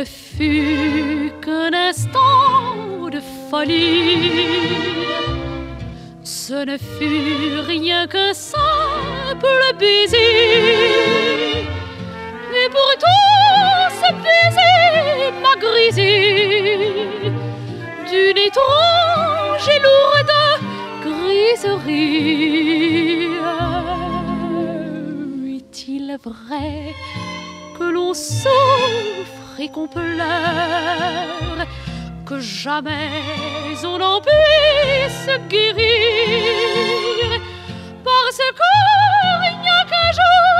ne fut qu'un instant de folie. Ce ne fut rien qu'un simple baiser. Et pourtant ce baiser m'a grisé d'une étrange et lourde griserie. Est-il vrai que l'on souffre et qu'on pleure, que jamais on n'en puisse guérir, parce que rien qu'un jour,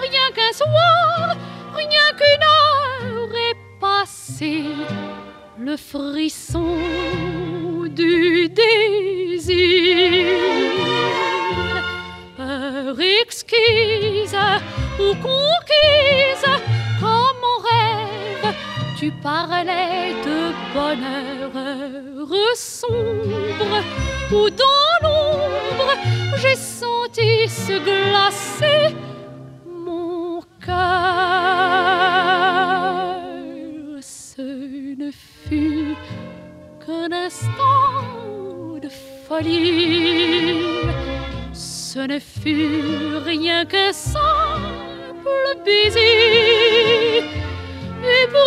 rien qu'un soir, rien qu'une heure est passée, le frisson du désir. Tu de bonheur sombre, ou dans l'ombre, j'ai senti se glacer mon cœur. Ce ne fut qu'un instant de folie. Ce ne fut rien qu'un simple baiser. Et pourtant,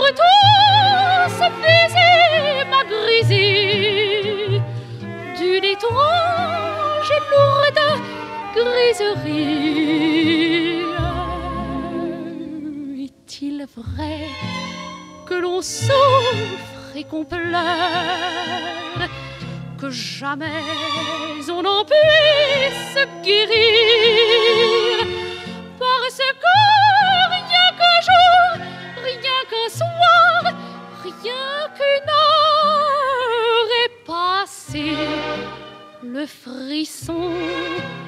d'une étrange et griserie. Est-il vrai que l'on souffre et qu'on pleure, que jamais on n'en puisse guérir, me frisson.